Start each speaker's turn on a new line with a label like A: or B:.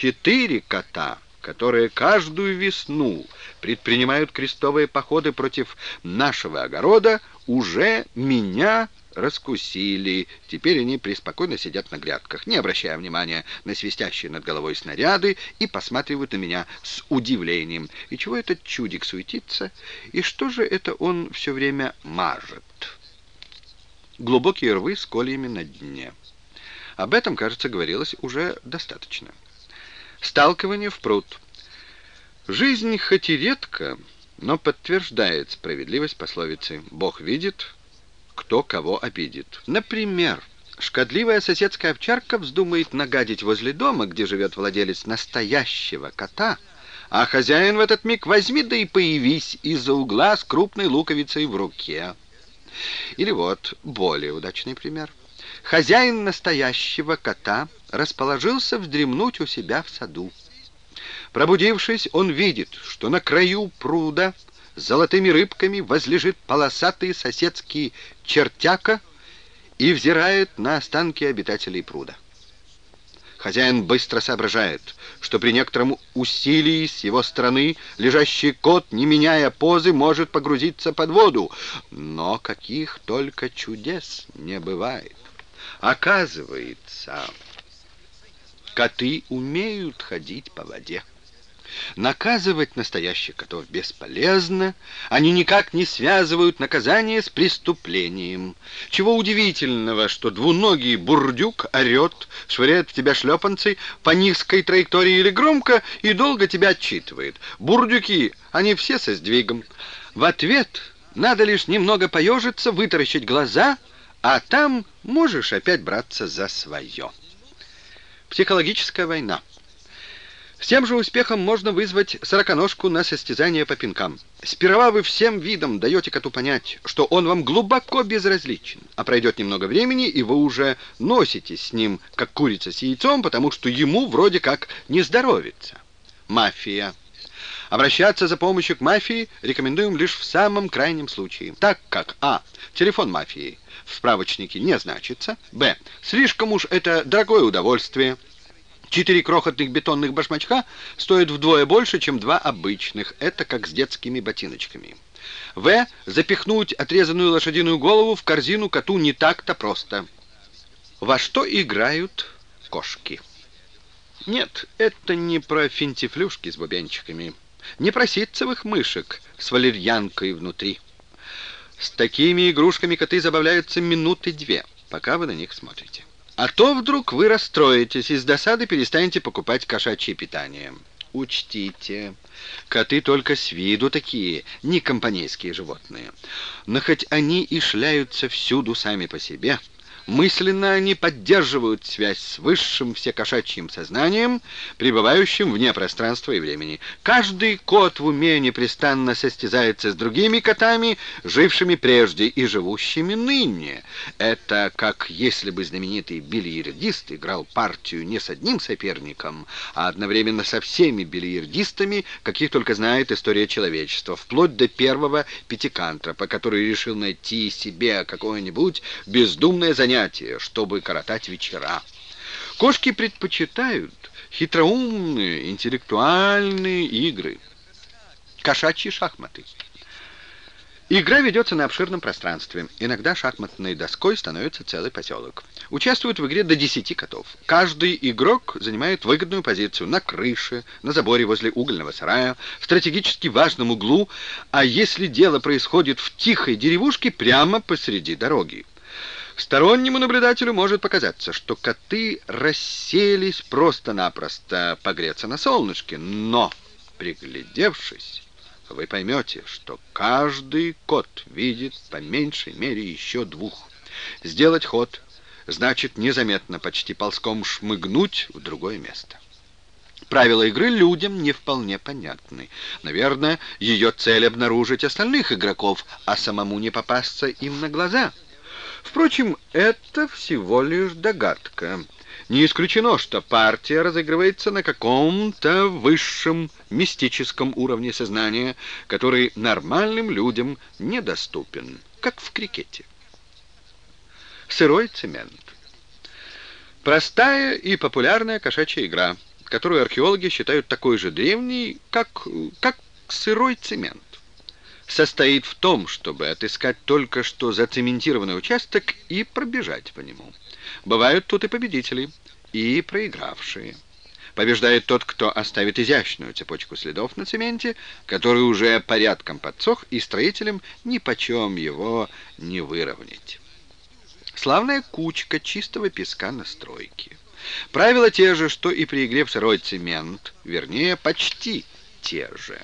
A: Четыре кота, которые каждую весну предпринимают крестовые походы против нашего огорода, уже меня раскусили. Теперь они преспокойно сидят на грядках, не обращая внимания на свистящие над головой снаряды и посматривают на меня с удивлением. И чего этот чудик суетится? И что же это он все время мажет? Глубокие рвы с кольями на дне. Об этом, кажется, говорилось уже достаточно. Сталкивание в пруд. Жизнь хоть и редко, но подтверждает справедливость пословицы «Бог видит, кто кого обидит». Например, шкодливая соседская овчарка вздумает нагадить возле дома, где живет владелец настоящего кота, а хозяин в этот миг возьми да и появись из-за угла с крупной луковицей в руке. Или вот более удачный пример. Хозяин настоящего кота расположился вздремнуть у себя в саду. Пробудившись, он видит, что на краю пруда золотыми рыбками возлежит полосатый соседский чертяка и взирает на останки обитателей пруда. Хозяин быстро соображает, что при некотором усилии с его стороны лежащий кот, не меняя позы, может погрузиться под воду. Но каких только чудес не бывает. Оказывается, коты умеют ходить по воде. Наказывать настоящих котов бесполезно, они никак не связывают наказание с преступлением. Чего удивительного, что двуногий бурдюк орет, швыряет в тебя шлепанцы по низкой траектории или громко и долго тебя отчитывает. Бурдюки, они все со сдвигом. В ответ надо лишь немного поежиться, вытаращить глаза, а там можешь опять браться за свое. Психологическая война. С тем же успехом можно вызвать сороконожку на состязание по пинкам. Сперва вы всем видом даете коту понять, что он вам глубоко безразличен, а пройдет немного времени, и вы уже носитесь с ним, как курица с яйцом, потому что ему вроде как не здоровится. Мафия. Обращаться за помощью к мафии рекомендуем лишь в самом крайнем случае, так как а. Телефон мафии в справочнике не значится, б. Слишком уж это дорогое удовольствие, Четыре крохотных бетонных башмачка стоят вдвое больше, чем два обычных. Это как с детскими ботиночками. В. Запихнуть отрезанную лошадиную голову в корзину коту не так-то просто. Во что играют кошки? Нет, это не про финтифлюшки с бубенчиками, не про ситцевых мышек с валерьянкой внутри. С такими игрушками коты забавляются минуты две, пока вы на них смотрите. А то вдруг вы расстроитесь и с досады перестанете покупать кошачье питание. Учтите, коты только с виду такие, не компанейские животные. Но хоть они и шляются всюду сами по себе, Мысленно они поддерживают связь с высшим всекошачьим сознанием, пребывающим вне пространства и времени. Каждый кот в уме непрестанно состязается с другими котами, жившими прежде и живущими ныне. Это как если бы знаменитый бильярдист играл партию не с одним соперником, а одновременно со всеми бильярдистами, каких только знает история человечества, вплоть до первого пятикантропа, который решил найти себе какое-нибудь бездумное занятие, занятия, чтобы коротать вечера. Кошки предпочитают хитроумные, интеллектуальные игры. Кошачьи шахматы. Игра ведется на обширном пространстве. Иногда шахматной доской становится целый поселок. Участвуют в игре до 10 котов. Каждый игрок занимает выгодную позицию на крыше, на заборе возле угольного сарая, в стратегически важном углу, а если дело происходит в тихой деревушке, прямо посреди дороги. Стороннему наблюдателю может показаться, что коты расселись просто-напросто погреться на солнышке, но, приглядевшись, вы поймете, что каждый кот видит по меньшей мере еще двух. Сделать ход значит незаметно, почти ползком шмыгнуть в другое место. Правила игры людям не вполне понятны. Наверное, ее цель обнаружить остальных игроков, а самому не попасться им на глаза — Впрочем, это всего лишь догадка. Не исключено, что партия разыгрывается на каком-то высшем мистическом уровне сознания, который нормальным людям недоступен, как в крикете. Сырой цемент. Простая и популярная кошачья игра. которую археологи считают такой же древней, как, как сырой цемент. Состоит в том, чтобы отыскать только что зацементированный участок и пробежать по нему. Бывают тут и победители, и проигравшие. Побеждает тот, кто оставит изящную цепочку следов на цементе, который уже порядком подсох, и строителям нипочем его не выровнять. Славная кучка чистого песка на стройке. Правила те же, что и при игре в сырой цемент, вернее, почти те же.